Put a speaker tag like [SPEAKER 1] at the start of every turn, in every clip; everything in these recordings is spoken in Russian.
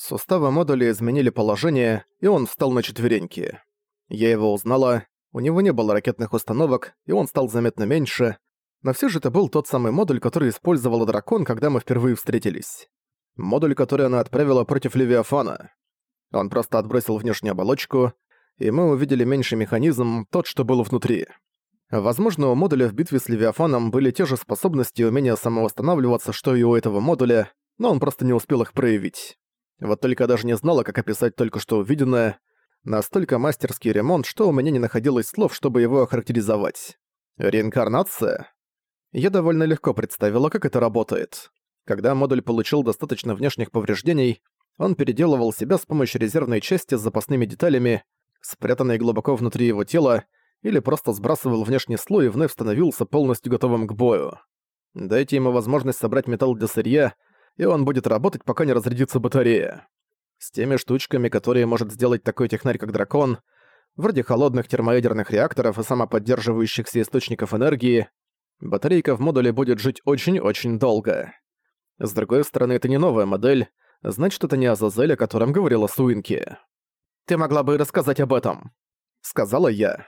[SPEAKER 1] Суставы модуля изменили положение, и он встал на четвереньки. Я его узнала, у него не было ракетных установок, и он стал заметно меньше, но все же это был тот самый модуль, который использовала Дракон, когда мы впервые встретились. Модуль, который она отправила против Левиафана. Он просто отбросил внешнюю оболочку, и мы увидели меньший механизм, тот, что был внутри. Возможно, у модуля в битве с Левиафаном были те же способности и умения самовосстанавливаться, что и у этого модуля, но он просто не успел их проявить. Вот только даже не знала, как описать только что увиденное. Настолько мастерский ремонт, что у меня не находилось слов, чтобы его охарактеризовать. Реинкарнация? Я довольно легко представила, как это работает. Когда модуль получил достаточно внешних повреждений, он переделывал себя с помощью резервной части с запасными деталями, спрятанной глубоко внутри его тела, или просто сбрасывал внешний слой и вновь становился полностью готовым к бою. Дайте ему возможность собрать металл для сырья, и он будет работать, пока не разрядится батарея. С теми штучками, которые может сделать такой технарь, как дракон, вроде холодных термоядерных реакторов и самоподдерживающихся источников энергии, батарейка в модуле будет жить очень-очень долго. С другой стороны, это не новая модель, значит, это не Азазель, о котором говорила Суинки. «Ты могла бы рассказать об этом», — сказала я.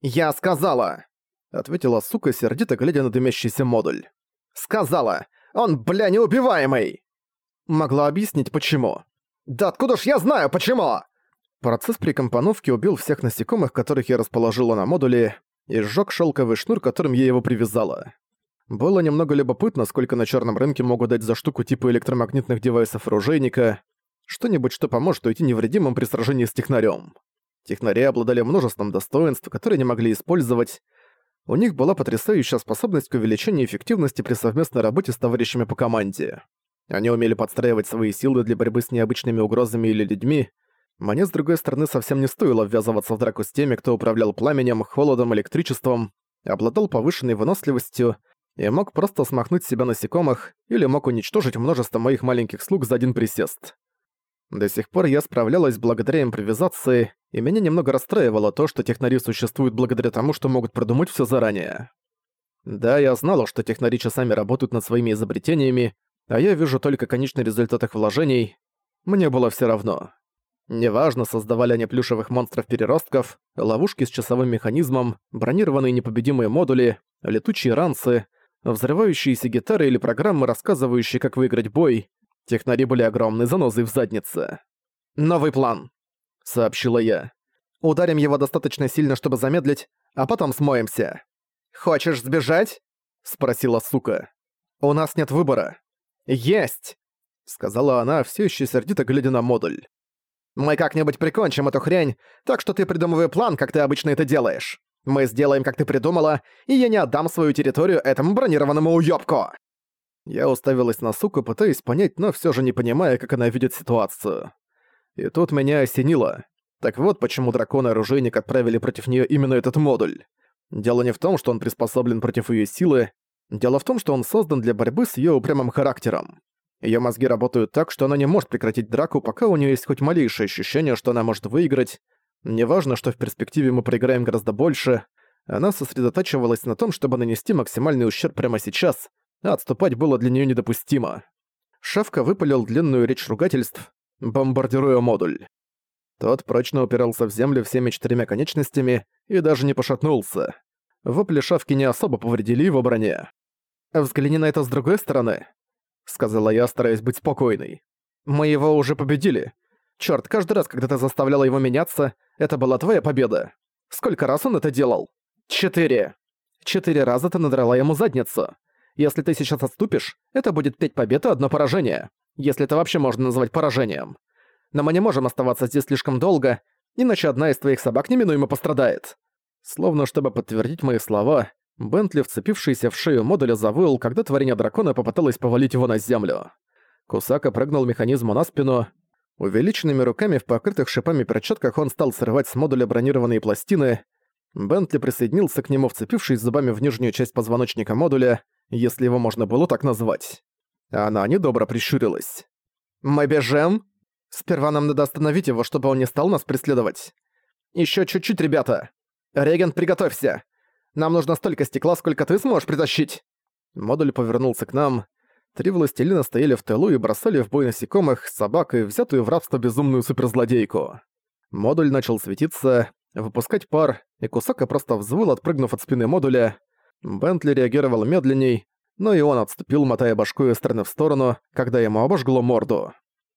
[SPEAKER 1] «Я сказала!» — ответила сука, сердито глядя на дымящийся модуль. «Сказала! Он, бля, неубиваемый!» Могла объяснить, почему. «Да откуда ж я знаю, почему?» Процесс прикомпоновки убил всех насекомых, которых я расположила на модуле, и сжёг шелковый шнур, которым я его привязала. Было немного любопытно, сколько на черном рынке могут дать за штуку типа электромагнитных девайсов оружейника, что-нибудь, что поможет уйти невредимым при сражении с технарем. Технари обладали множеством достоинств, которые не могли использовать, у них была потрясающая способность к увеличению эффективности при совместной работе с товарищами по команде. Они умели подстраивать свои силы для борьбы с необычными угрозами или людьми. Мне, с другой стороны, совсем не стоило ввязываться в драку с теми, кто управлял пламенем, холодом, электричеством, обладал повышенной выносливостью и мог просто смахнуть себя насекомых или мог уничтожить множество моих маленьких слуг за один присест. До сих пор я справлялась благодаря импровизации, и меня немного расстраивало то, что технари существуют благодаря тому, что могут продумать все заранее. Да, я знала, что технари часами работают над своими изобретениями, а я вижу только конечный результат их вложений. Мне было все равно. Неважно, создавали они плюшевых монстров-переростков, ловушки с часовым механизмом, бронированные непобедимые модули, летучие ранцы, взрывающиеся гитары или программы, рассказывающие, как выиграть бой, Технари были огромной занозой в заднице. «Новый план», — сообщила я. «Ударим его достаточно сильно, чтобы замедлить, а потом смоемся». «Хочешь сбежать?» — спросила сука. «У нас нет выбора». «Есть!» — сказала она, все еще сердито глядя на модуль. «Мы как-нибудь прикончим эту хрень, так что ты придумывай план, как ты обычно это делаешь. Мы сделаем, как ты придумала, и я не отдам свою территорию этому бронированному уёбку!» Я уставилась на суку, пытаясь понять, но все же не понимая, как она видит ситуацию. И тут меня осенило. Так вот почему дракон и оружейник отправили против нее именно этот модуль. Дело не в том, что он приспособлен против ее силы, дело в том, что он создан для борьбы с ее упрямым характером. Ее мозги работают так, что она не может прекратить драку, пока у нее есть хоть малейшее ощущение, что она может выиграть. Неважно, что в перспективе мы проиграем гораздо больше, она сосредотачивалась на том, чтобы нанести максимальный ущерб прямо сейчас, отступать было для нее недопустимо. Шавка выпалил длинную речь ругательств, бомбардируя модуль. Тот прочно упирался в землю всеми четырьмя конечностями и даже не пошатнулся. Вопли Шавки не особо повредили его броне. «Взгляни на это с другой стороны», — сказала я, стараясь быть спокойной. «Мы его уже победили. Чёрт, каждый раз, когда ты заставляла его меняться, это была твоя победа. Сколько раз он это делал? Четыре. Четыре раза ты надрала ему задницу. Если ты сейчас отступишь, это будет пять побед и одно поражение. Если это вообще можно назвать поражением. Но мы не можем оставаться здесь слишком долго, иначе одна из твоих собак неминуемо пострадает». Словно чтобы подтвердить мои слова, Бентли, вцепившийся в шею модуля, завыл, когда творение дракона попыталась повалить его на землю. Кусака прыгнул механизму на спину. Увеличенными руками в покрытых шипами перчатках он стал срывать с модуля бронированные пластины. Бентли присоединился к нему, вцепившись зубами в нижнюю часть позвоночника модуля, если его можно было так назвать. Она недобро прищурилась. «Мы бежим? Сперва нам надо остановить его, чтобы он не стал нас преследовать. Ещё чуть-чуть, ребята. Реген, приготовься. Нам нужно столько стекла, сколько ты сможешь притащить». Модуль повернулся к нам. Три властелина стояли в тылу и бросали в бой насекомых, собак и взятую в рабство безумную суперзлодейку. Модуль начал светиться, выпускать пар, и Кусака просто взвыл, отпрыгнув от спины модуля. Бентли реагировал медленней, но и он отступил, мотая башку из стороны в сторону, когда ему обожгло морду.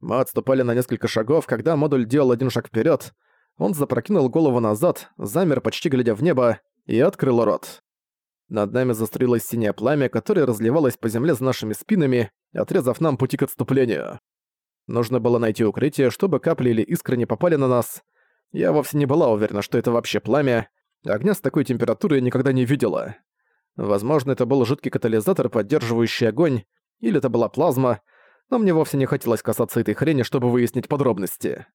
[SPEAKER 1] Мы отступали на несколько шагов, когда модуль делал один шаг вперед. Он запрокинул голову назад, замер, почти глядя в небо, и открыл рот. Над нами застроилось синее пламя, которое разливалось по земле за нашими спинами, отрезав нам пути к отступлению. Нужно было найти укрытие, чтобы капли или искры не попали на нас. Я вовсе не была уверена, что это вообще пламя. Огня с такой температурой я никогда не видела. Возможно, это был жуткий катализатор, поддерживающий огонь, или это была плазма, но мне вовсе не хотелось касаться этой хрени, чтобы выяснить подробности.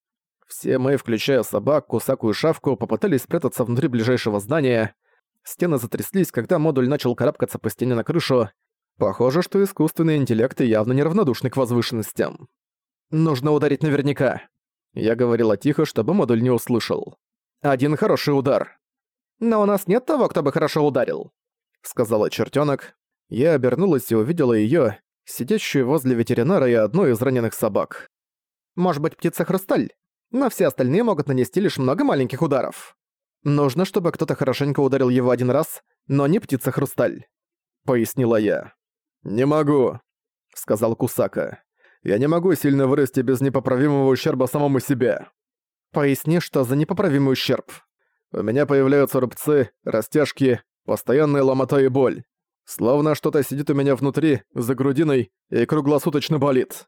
[SPEAKER 1] Все мы, включая собак, кусаку и шавку, попытались спрятаться внутри ближайшего здания. Стены затряслись, когда модуль начал карабкаться по стене на крышу. Похоже, что искусственный интеллект явно неравнодушны к возвышенностям. «Нужно ударить наверняка». Я говорила тихо, чтобы модуль не услышал. «Один хороший удар». «Но у нас нет того, кто бы хорошо ударил», — сказала чертёнок. Я обернулась и увидела её, сидящую возле ветеринара и одной из раненых собак. «Может быть, птица-хрусталь? Но все остальные могут нанести лишь много маленьких ударов. Нужно, чтобы кто-то хорошенько ударил его один раз, но не птица-хрусталь», — пояснила я. «Не могу», — сказал Кусака. «Я не могу сильно вырасти без непоправимого ущерба самому себе». «Поясни, что за непоправимый ущерб». «У меня появляются рубцы, растяжки, постоянная ломота и боль. Словно что-то сидит у меня внутри, за грудиной, и круглосуточно болит.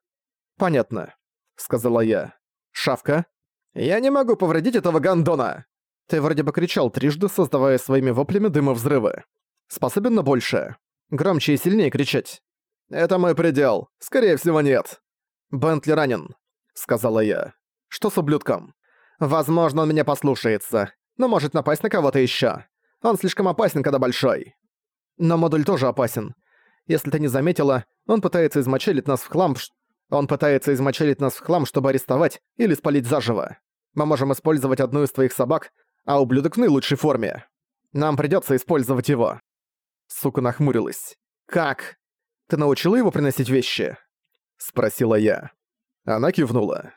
[SPEAKER 1] «Понятно», — сказала я. «Шавка?» «Я не могу повредить этого гандона!» Ты вроде бы кричал трижды, создавая своими воплями дыма взрывы. Способен на большее. Громче и сильнее кричать. «Это мой предел. Скорее всего, нет». «Бентли ранен», — сказала я. «Что с ублюдком?» «Возможно, он меня послушается, но может напасть на кого-то ещё. Он слишком опасен, когда большой». Но модуль тоже опасен. Если ты не заметила, он пытается измочалить нас в хлам, он пытается измочалить нас в хлам, чтобы арестовать или спалить заживо. Мы можем использовать одну из твоих собак, а ублюдок в наилучшей форме. Нам придётся использовать его». Сука нахмурилась. «Как? Ты научила его приносить вещи?» Спросила я. Она кивнула.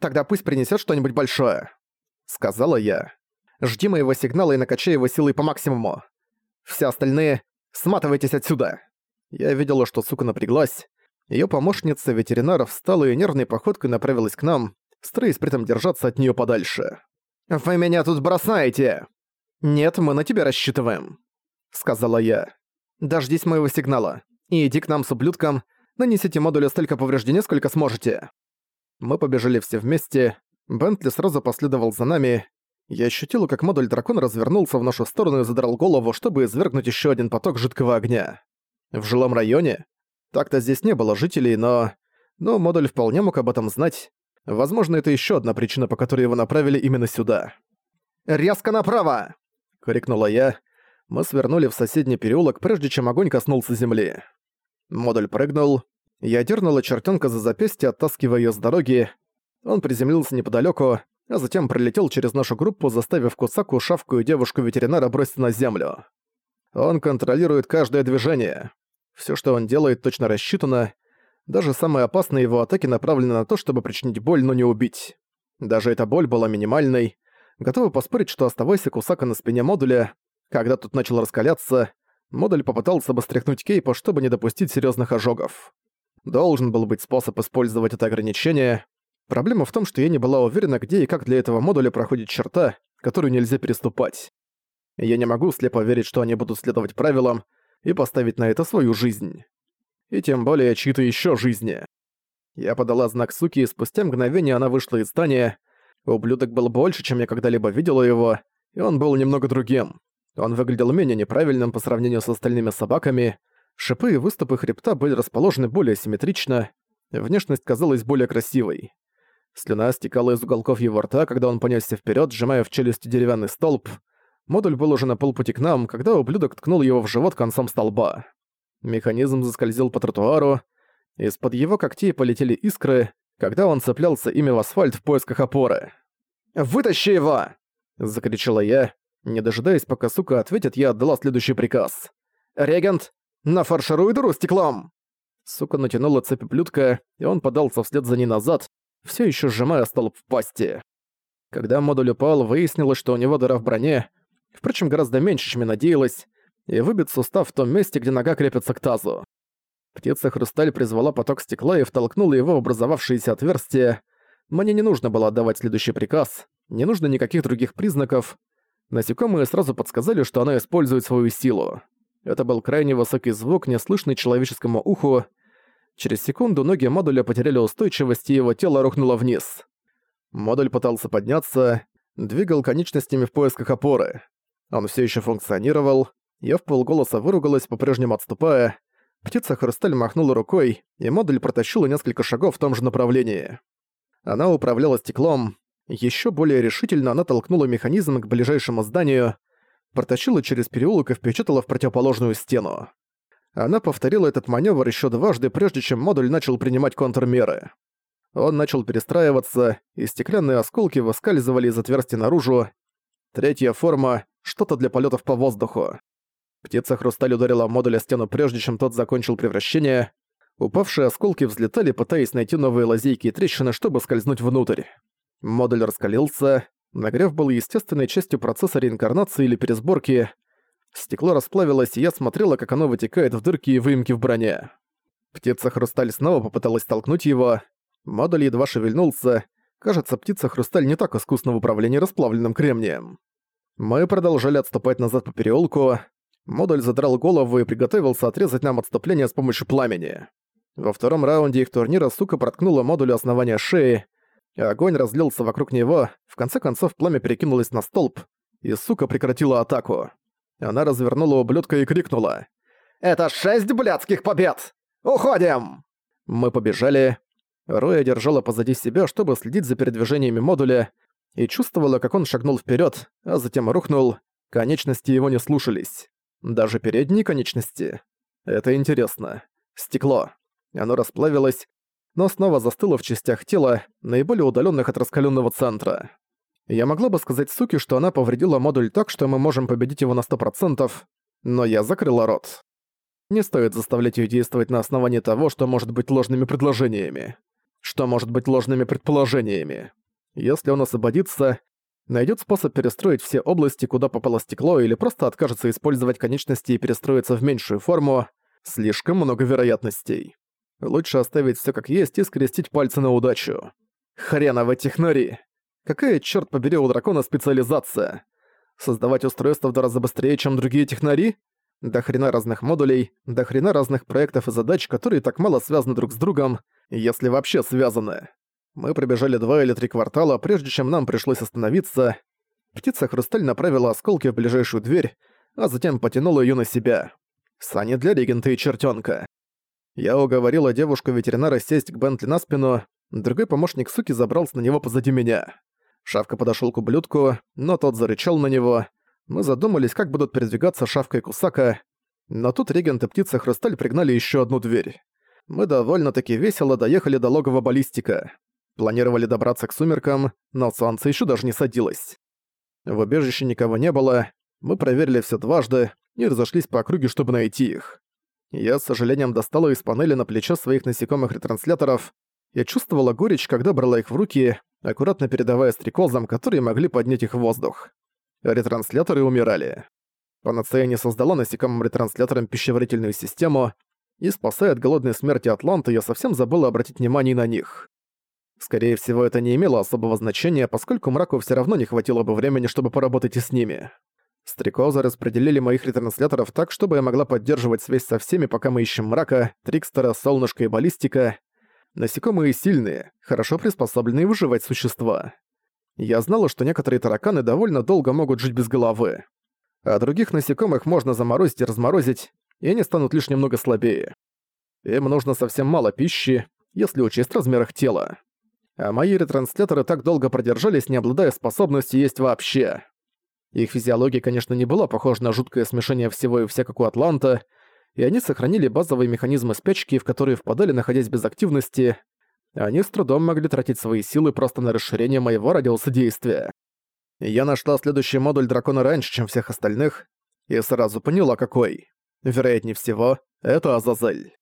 [SPEAKER 1] «Тогда пусть принесёт что-нибудь большое», — сказала я. «Жди моего сигнала и накачай его силой по максимуму. Все остальные Сматывайтесь отсюда!» Я видела, что сука напряглась. Её помощница ветеринара встала и нервной походкой направилась к нам, стараясь при этом держаться от неё подальше. «Вы меня тут бросаете!» «Нет, мы на тебя рассчитываем», — сказала я. «Дождись моего сигнала. И иди к нам с ублюдком. Нанесите модулю столько повреждений, сколько сможете». Мы побежали все вместе. Бентли сразу последовал за нами, я ощутила, как модуль дракона развернулся в нашу сторону и задрал голову, чтобы извергнуть еще один поток жидкого огня. В жилом районе? Так-то здесь не было жителей, но... Но модуль вполне мог об этом знать. Возможно, это еще одна причина, по которой его направили именно сюда. «Резко направо!» — крикнула я. Мы свернули в соседний переулок, прежде чем огонь коснулся земли. Модуль прыгнул. Я дернула чертенка за запястье, оттаскивая ее с дороги. Он приземлился неподалеку, а затем пролетел через нашу группу, заставив Кусаку, Шавку и девушку-ветеринара броситься на землю. Он контролирует каждое движение. Все, что он делает, точно рассчитано. Даже самые опасные его атаки направлены на то, чтобы причинить боль, но не убить. Даже эта боль была минимальной. Готовы поспорить, что оставайся Кусака на спине модуля, когда тот начал раскаляться, модуль попытался бы стряхнуть Кейпа, чтобы не допустить серьезных ожогов. Должен был быть способ использовать это ограничение, Проблема в том, что я не была уверена, где и как для этого модуля проходит черта, которую нельзя переступать. Я не могу слепо верить, что они будут следовать правилам и поставить на это свою жизнь. И тем более чьи-то ещё жизни. Я подала знак суки, и спустя мгновение она вышла из здания. Ублюдок был больше, чем я когда-либо видела его, и он был немного другим. Он выглядел менее неправильным по сравнению с остальными собаками. Шипы и выступы хребта были расположены более симметрично. Внешность казалась более красивой. Слюна стекала из уголков его рта, когда он понесся вперед, сжимая в челюсти деревянный столб. Модуль был уже на полпути к нам, когда ублюдок ткнул его в живот концом столба. Механизм заскользил по тротуару. Из-под его когтей полетели искры, когда он цеплялся ими в асфальт в поисках опоры. «Вытащи его!» — закричала я. Не дожидаясь, пока сука ответит, я отдала следующий приказ. «Регент, нафаршируй дыру стеклом!» Сука натянула цепь ублюдка, и он подался вслед за ней назад, все еще сжимая столб в пасти. Когда модуль упал, выяснилось, что у него дыра в броне, впрочем, гораздо меньше, чем я надеялась, и выбит сустав в том месте, где нога крепится к тазу. Птица-хрусталь призвала поток стекла и втолкнула его в образовавшееся отверстие. Мне не нужно было отдавать следующий приказ, не нужно никаких других признаков. Насекомые сразу подсказали, что она использует свою силу. Это был крайне высокий звук, неслышный человеческому уху. Через секунду ноги модуля потеряли устойчивость, и его тело рухнуло вниз. Модуль пытался подняться, двигал конечностями в поисках опоры. Он все еще функционировал. Я в полголоса выругалась, по-прежнему отступая. Птица-хрусталь махнула рукой, и модуль протащила несколько шагов в том же направлении. Она управляла стеклом. Еще более решительно она толкнула механизм к ближайшему зданию, протащила через переулок и впечатала в противоположную стену. Она повторила этот маневр еще дважды, прежде чем модуль начал принимать контрмеры. Он начал перестраиваться, и стеклянные осколки выскальзывали из отверстий наружу. Третья форма — что-то для полетов по воздуху. Птица-хрусталь ударила модуль о стену прежде, чем тот закончил превращение. Упавшие осколки взлетали, пытаясь найти новые лазейки и трещины, чтобы скользнуть внутрь. Модуль раскалился. Нагрев был естественной частью процесса реинкарнации или пересборки. Стекло расплавилось, и я смотрела, как оно вытекает в дырки и выемки в броне. Птица-хрусталь снова попыталась толкнуть его. Модуль едва шевельнулся. Кажется, птица-хрусталь не так искусна в управлении расплавленным кремнием. Мы продолжали отступать назад по переулку. Модуль задрал голову и приготовился отрезать нам отступление с помощью пламени. Во втором раунде их турнира сука проткнула модулю основания шеи, и огонь разлился вокруг него, в конце концов пламя перекинулось на столб, и сука прекратила атаку. Она развернула ублюдка и крикнула. «Это шесть блядских побед! Уходим!» Мы побежали. Роя держала позади себя, чтобы следить за передвижениями модуля, и чувствовала, как он шагнул вперед, а затем рухнул, конечности его не слушались. Даже передние конечности. Это интересно. Стекло. Оно расплавилось, но снова застыло в частях тела, наиболее удаленных от раскаленного центра. Я могла бы сказать Суки, что она повредила модуль так, что мы можем победить его на 100%, но я закрыла рот. Не стоит заставлять ее действовать на основании того, что может быть ложными предложениями. Что может быть ложными предположениями. Если он освободится, найдет способ перестроить все области, куда попало стекло, или просто откажется использовать конечности и перестроиться в меньшую форму, слишком много вероятностей. Лучше оставить все как есть и скрестить пальцы на удачу. Хреново технари! Какая, черт побери, у дракона специализация? Создавать устройства в два раза быстрее, чем другие технари? До хрена разных модулей, до хрена разных проектов и задач, которые так мало связаны друг с другом, если вообще связаны. Мы пробежали два или три квартала, прежде чем нам пришлось остановиться. Птица-хрусталь направила осколки в ближайшую дверь, а затем потянула ее на себя. Сани для регента и чертенка. Я уговорила девушку-ветеринара сесть к Бентли на спину, другой помощник суки забрался на него позади меня. Шавка подошел к ублюдку, но тот зарычал на него. Мы задумались, как будут передвигаться Шавка и Кусака, но тут регент и птица-хрусталь пригнали еще одну дверь. Мы довольно-таки весело доехали до логова баллистика. Планировали добраться к сумеркам, но солнце еще даже не садилось. В убежище никого не было, мы проверили все дважды и разошлись по округе, чтобы найти их. Я с сожалением достала из панели на плечо своих насекомых ретрансляторов. Я чувствовала горечь, когда брала их в руки, аккуратно передавая стрекозам, которые могли поднять их в воздух. Ретрансляторы умирали. Панацея не создала насекомым ретрансляторам пищеварительную систему, и, спасая от голодной смерти Атланта, я совсем забыла обратить внимание на них. Скорее всего, это не имело особого значения, поскольку мраку все равно не хватило бы времени, чтобы поработать и с ними. Стрекозы распределили моих ретрансляторов так, чтобы я могла поддерживать связь со всеми, пока мы ищем мрака, Трикстера, Солнышко и Баллистика. Насекомые сильные, хорошо приспособленные выживать существа. Я знала, что некоторые тараканы довольно долго могут жить без головы. А других насекомых можно заморозить и разморозить, и они станут лишь немного слабее. Им нужно совсем мало пищи, если учесть размер тела а мои ретрансляторы так долго продержались, не обладая способностью есть вообще. Их физиология, конечно, не была похожа на жуткое смешение всего и вся, как у Атланта, и они сохранили базовые механизмы спячки, в которые впадали, находясь без активности. Они с трудом могли тратить свои силы просто на расширение моего радиуса действия. Я нашла следующий модуль дракона раньше, чем всех остальных, и сразу поняла, какой. Вероятнее всего, это Азазель.